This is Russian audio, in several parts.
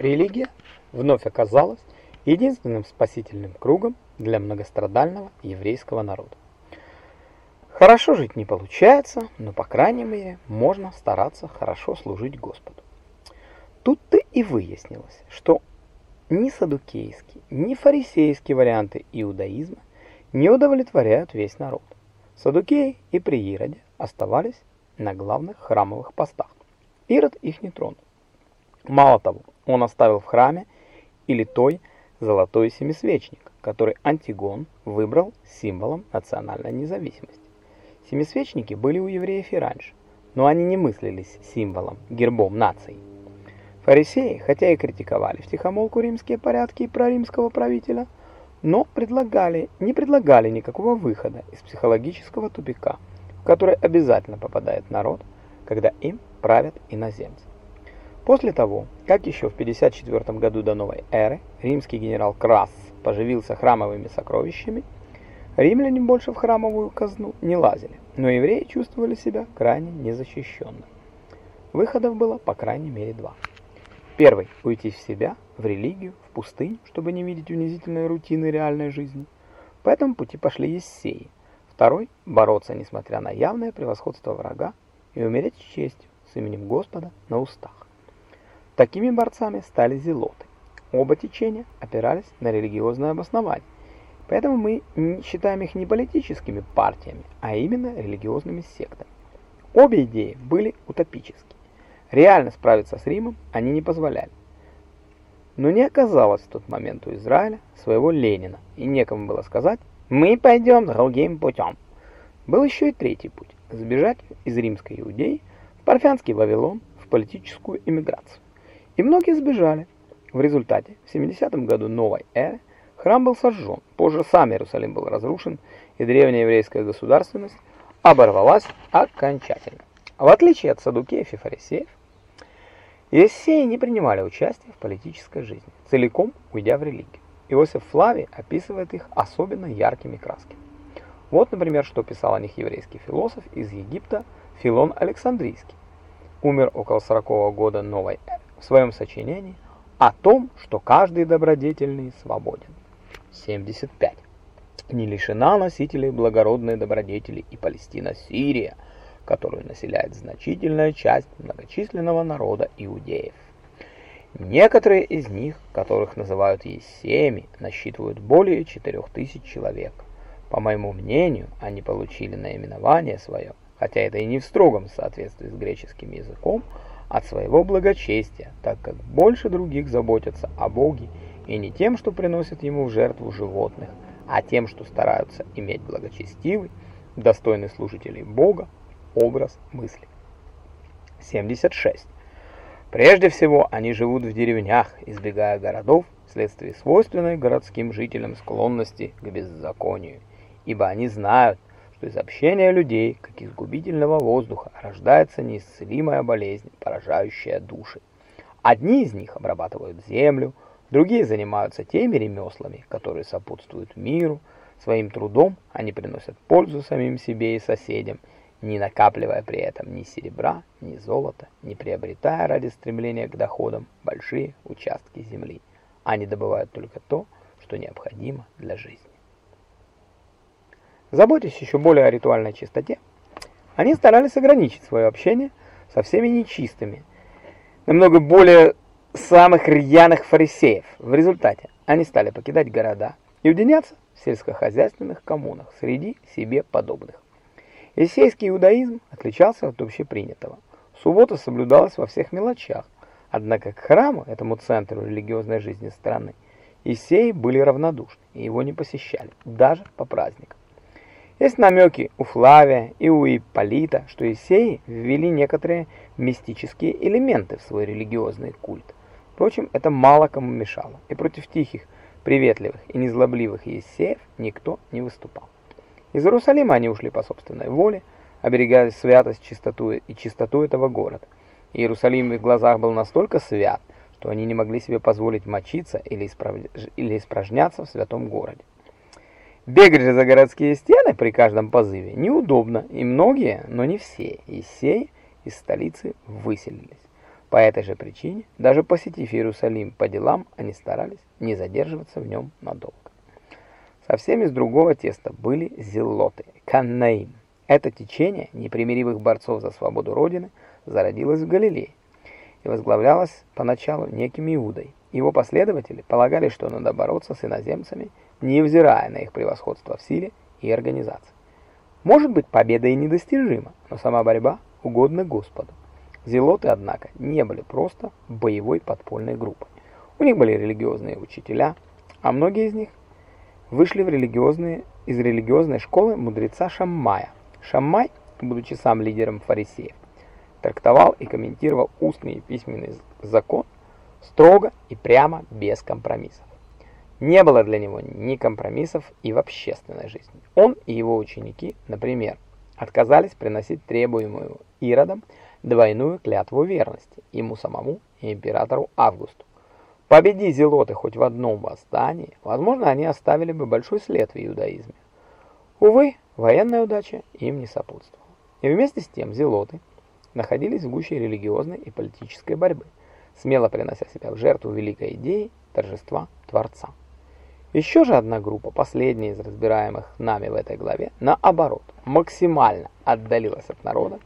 Религия вновь оказалась единственным спасительным кругом для многострадального еврейского народа. Хорошо жить не получается, но, по крайней мере, можно стараться хорошо служить Господу. Тут-то и выяснилось, что ни садукейские, ни фарисейские варианты иудаизма не удовлетворяют весь народ. Садукеи и при Ироде оставались на главных храмовых постах. Ирод их не тронул. Мало того, он оставил в храме или той золотой семисвечник, который Антигон выбрал символом национальной независимости. Семисвечники были у евреев и раньше, но они не мыслились символом, гербом нации. Фарисеи, хотя и критиковали втихомолку римские порядки и проримского правителя, но предлагали, не предлагали никакого выхода из психологического тупика, в который обязательно попадает народ, когда им правят иноземцы. После того, как еще в 54 году до новой эры римский генерал Красс поживился храмовыми сокровищами, римляне больше в храмовую казну не лазили, но евреи чувствовали себя крайне незащищенно. Выходов было по крайней мере два. Первый – уйти в себя, в религию, в пустыню, чтобы не видеть унизительной рутины реальной жизни. По этому пути пошли ессеи. Второй – бороться, несмотря на явное превосходство врага, и умереть с честью, с именем Господа на устах. Такими борцами стали зелоты. Оба течения опирались на религиозное обоснование, поэтому мы считаем их не политическими партиями, а именно религиозными сектами. Обе идеи были утопические. Реально справиться с Римом они не позволяли. Но не оказалось в тот момент у Израиля своего Ленина, и некому было сказать «мы пойдем другим путем». Был еще и третий путь – сбежать из римской Иудеи в парфянский Вавилон в политическую эмиграцию. И многие сбежали. В результате в 70 году новой эры храм был сожжен, позже сам Иерусалим был разрушен, и древняя еврейская государственность оборвалась окончательно. В отличие от садукеев и фарисеев, Ессеи не принимали участия в политической жизни, целиком уйдя в религию. Иосиф Флавий описывает их особенно яркими красками. Вот, например, что писал о них еврейский философ из Египта Филон Александрийский. Умер около 40 года новой эры в своем сочинении о том, что каждый добродетельный свободен. 75. Не лишена носителей благородной добродетели и Палестина Сирия, которую населяет значительная часть многочисленного народа иудеев. Некоторые из них, которых называют ессеями, насчитывают более 4000 человек. По моему мнению, они получили наименование свое, хотя это и не в строгом соответствии с греческим языком, от своего благочестия, так как больше других заботятся о Боге и не тем, что приносят ему в жертву животных, а тем, что стараются иметь благочестивый, достойный служителей Бога, образ мысли. 76. Прежде всего, они живут в деревнях, избегая городов вследствие свойственной городским жителям склонности к беззаконию, ибо они знают, что из общения людей, как из губительного воздуха, рождается неисцелимая болезнь, поражающая души. Одни из них обрабатывают землю, другие занимаются теми ремеслами, которые сопутствуют миру. Своим трудом они приносят пользу самим себе и соседям, не накапливая при этом ни серебра, ни золота, не приобретая ради стремления к доходам большие участки земли. Они добывают только то, что необходимо для жизни. Заботясь еще более о ритуальной чистоте, они старались ограничить свое общение со всеми нечистыми, намного более самых рьяных фарисеев. В результате они стали покидать города и уединяться в сельскохозяйственных коммунах среди себе подобных. Есейский иудаизм отличался от общепринятого. Суббота соблюдалась во всех мелочах, однако к храму, этому центру религиозной жизни страны, Исеи были равнодушны и его не посещали, даже по праздникам. Есть намеки у Флавия и у Ипполита, что Исеи ввели некоторые мистические элементы в свой религиозный культ. Впрочем, это мало кому мешало, и против тихих, приветливых и незлобливых Есеев никто не выступал. Из Иерусалима они ушли по собственной воле, оберегая святость чистоту и чистоту этого города. Иерусалим в их глазах был настолько свят, что они не могли себе позволить мочиться или, испражняться в святом городе. Бегать же за городские стены при каждом позыве неудобно, и многие, но не все, из сей из столицы выселились. По этой же причине, даже посетив Иерусалим по делам, они старались не задерживаться в нем надолго. Совсем из другого теста были зелоты, каннаим. Это течение непримиримых борцов за свободу Родины зародилось в Галилее и возглавлялось поначалу неким Иудой. Его последователи полагали, что надо бороться с иноземцами, невзирая на их превосходство в силе и организации. Может быть, победа и недостижима, но сама борьба угодна Господу. Зелоты, однако, не были просто боевой подпольной группой. У них были религиозные учителя, а многие из них вышли в религиозные, из религиозной школы мудреца Шаммая. Шаммай, будучи сам лидером фарисеев, трактовал и комментировал устный и письменный закон строго и прямо, без компромиссов. Не было для него ни компромиссов и в общественной жизни. Он и его ученики, например, отказались приносить требуемую Иродом двойную клятву верности ему самому и императору Августу. Победи зелоты хоть в одном восстании, возможно, они оставили бы большой след в иудаизме. Увы, военная удача им не сопутствовала. И вместе с тем зелоты находились в гуще религиозной и политической борьбы, смело принося себя в жертву великой идеи торжества Творца. Еще же одна группа, последняя из разбираемых нами в этой главе, наоборот, максимально отдалилась от народа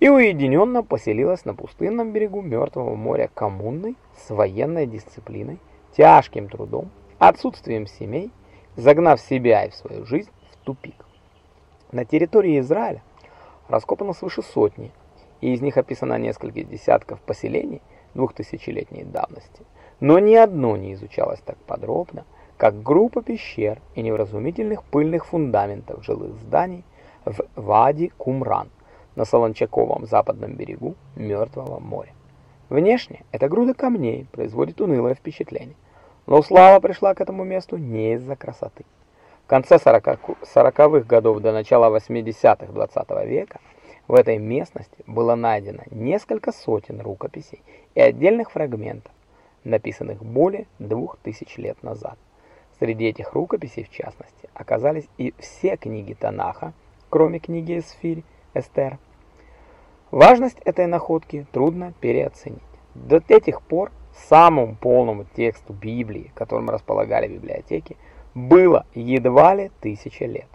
и уединенно поселилась на пустынном берегу Мертвого моря коммунной с военной дисциплиной, тяжким трудом, отсутствием семей, загнав себя и в свою жизнь в тупик. На территории Израиля раскопано свыше сотни, и из них описано несколько десятков поселений двухтысячелетней давности, но ни одно не изучалось так подробно, как группа пещер и невразумительных пыльных фундаментов жилых зданий в Вади-Кумран на Солончаковом западном берегу Мертвого моря. Внешне эта груда камней производит унылое впечатление, но слава пришла к этому месту не из-за красоты. В конце 40-х годов до начала 80-х 20 -го века в этой местности было найдено несколько сотен рукописей и отдельных фрагментов, написанных более двух тысяч лет назад. Среди этих рукописей, в частности, оказались и все книги Танаха, кроме книги Эсфирь, Эстер. Важность этой находки трудно переоценить. До этих пор самому полному тексту Библии, которым располагали библиотеки, было едва ли тысяча лет.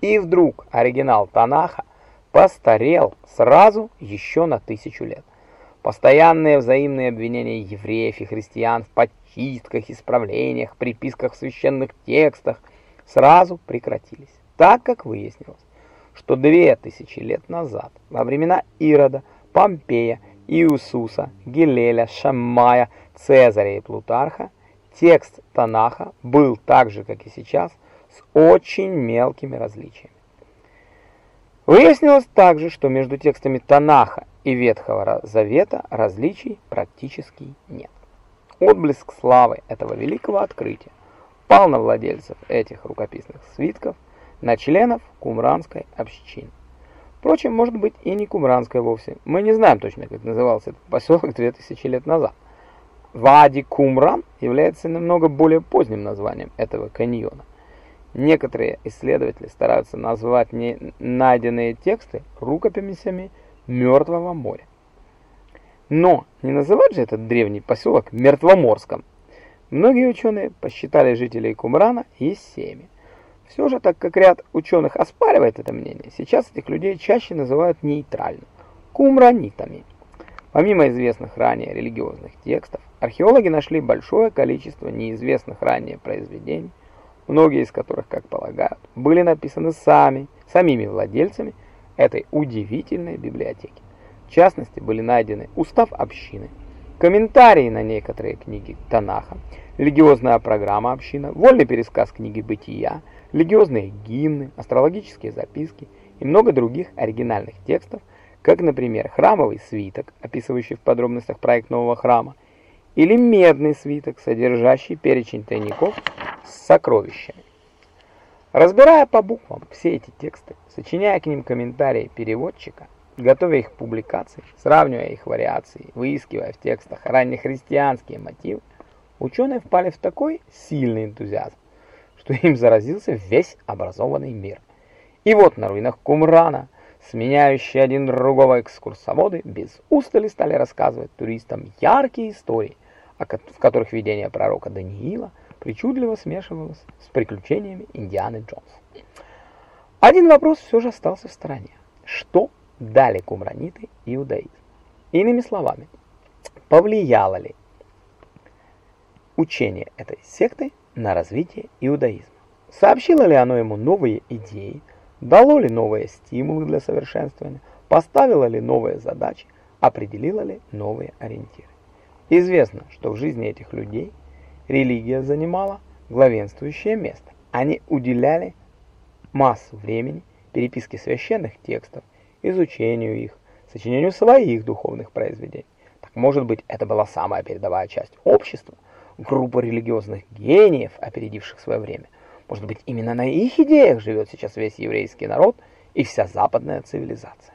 И вдруг оригинал Танаха постарел сразу еще на тысячу лет. Постоянные взаимные обвинения евреев и христиан в чистках, исправлениях, приписках в священных текстах сразу прекратились, так как выяснилось, что две тысячи лет назад, во времена Ирода, Помпея, Иисуса, Гилеля, Шаммая, Цезаря и Плутарха, текст Танаха был так же, как и сейчас, с очень мелкими различиями. Выяснилось также, что между текстами Танаха и Ветхого Завета различий практически нет. Отблеск славы этого великого открытия пал на владельцев этих рукописных свитков, на членов кумранской общины. Впрочем, может быть и не кумранской вовсе. Мы не знаем точно, как назывался этот поселок 2000 лет назад. Вади Кумран является намного более поздним названием этого каньона. Некоторые исследователи стараются назвать найденные тексты рукописями Мертвого моря. Но не называть же этот древний поселок Мертвоморском. Многие ученые посчитали жителей Кумрана ессеями. Все же, так как ряд ученых оспаривает это мнение, сейчас этих людей чаще называют нейтрально – кумранитами. Помимо известных ранее религиозных текстов, археологи нашли большое количество неизвестных ранее произведений, многие из которых, как полагают, были написаны сами, самими владельцами этой удивительной библиотеки. В частности, были найдены устав общины, комментарии на некоторые книги Танаха, религиозная программа общины, вольный пересказ книги Бытия, религиозные гимны, астрологические записки и много других оригинальных текстов, как, например, храмовый свиток, описывающий в подробностях проект нового храма, или медный свиток, содержащий перечень тайников с сокровищами. Разбирая по буквам все эти тексты, сочиняя к ним комментарии переводчика, Готовя их публикации, сравнивая их вариации, выискивая в текстах раннехристианские мотивы, ученые впали в такой сильный энтузиазм, что им заразился весь образованный мир. И вот на руинах Кумрана сменяющие один другого экскурсоводы, без устали стали рассказывать туристам яркие истории, в которых видение пророка Даниила причудливо смешивалось с приключениями Индианы Джонса. Один вопрос все же остался в стороне. Что дали кумраниты иудаизм? Иными словами, повлияло ли учение этой секты на развитие иудаизма? Сообщило ли оно ему новые идеи, дало ли новые стимулы для совершенствования, поставило ли новые задачи, определило ли новые ориентиры? Известно, что в жизни этих людей религия занимала главенствующее место. Они уделяли массу времени переписке священных текстов, изучению их, сочинению своих духовных произведений. Так может быть, это была самая передовая часть общества, группа религиозных гениев, опередивших свое время. Может быть, именно на их идеях живет сейчас весь еврейский народ и вся западная цивилизация.